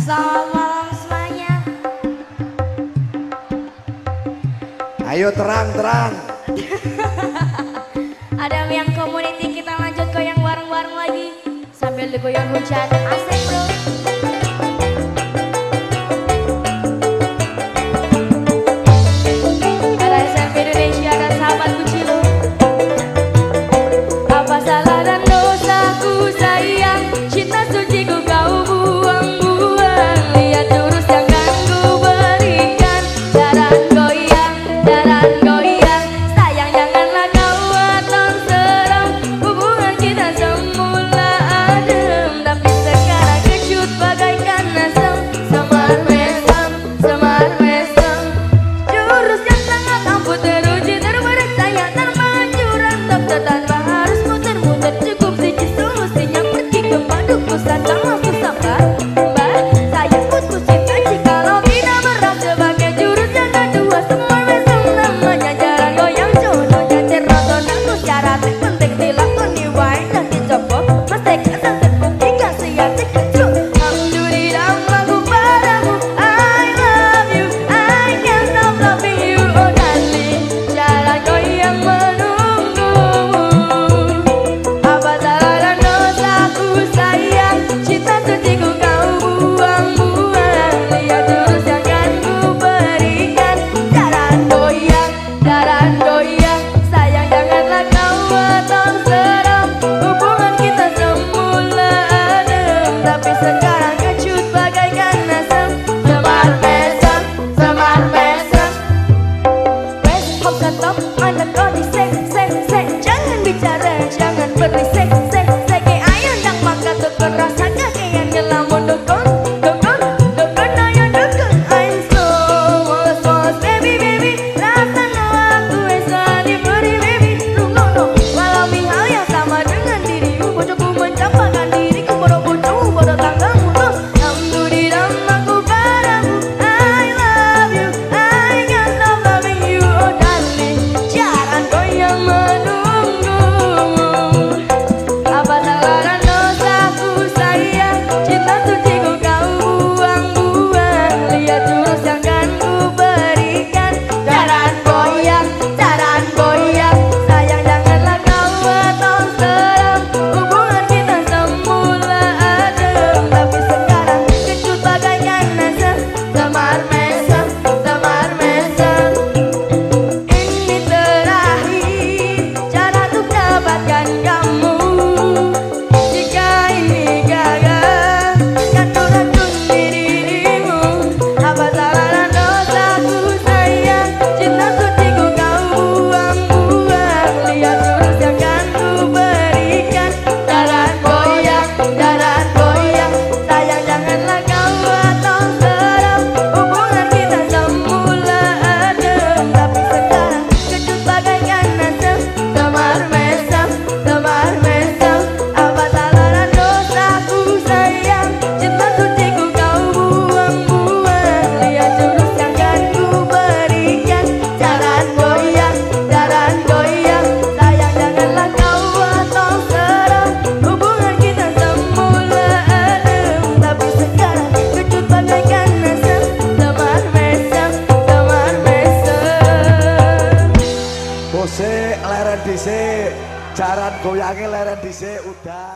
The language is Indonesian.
Semuanya. Ayo terang terang. Ada yang community kita lanjut goyang warung-warung lagi sambil digoyang hujan. Asik bro. Mandu Nusantara dhisik, leren dhisik. Jaran goyange leren dhisik, udah.